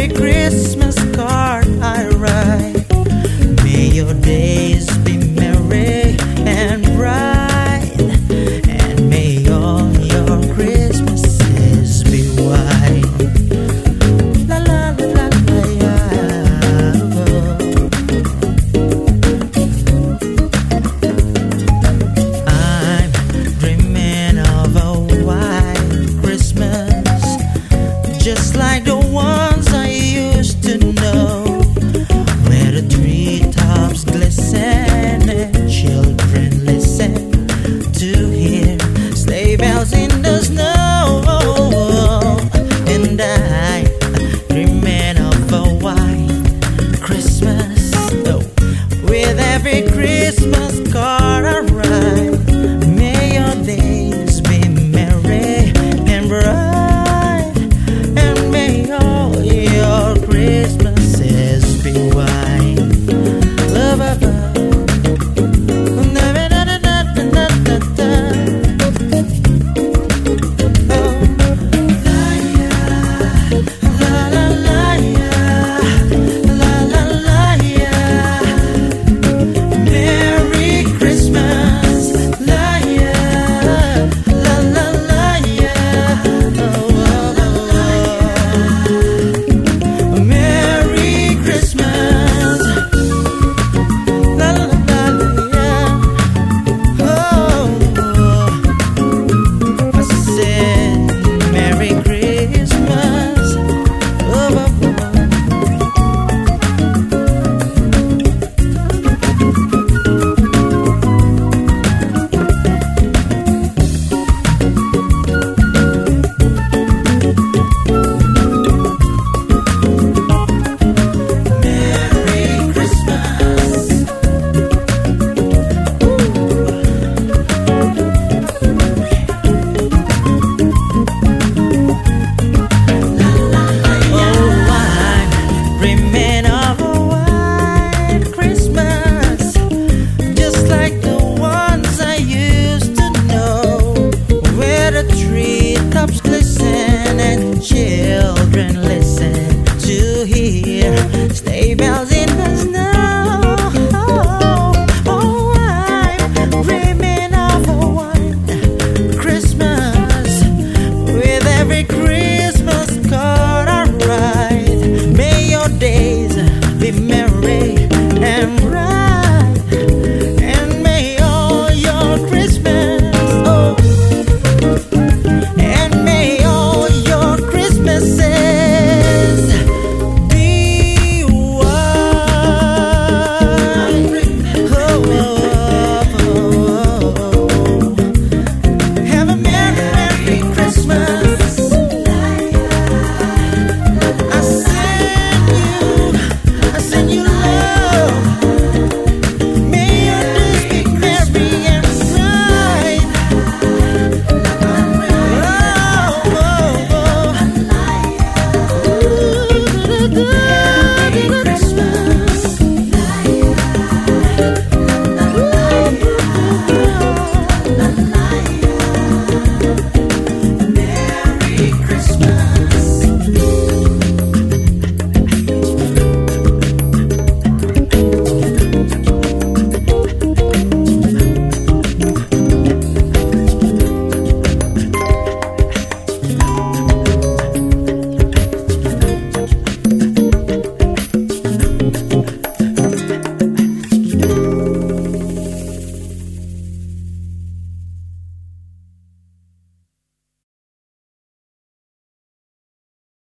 every Christmas card I write. May your day here. Stay bells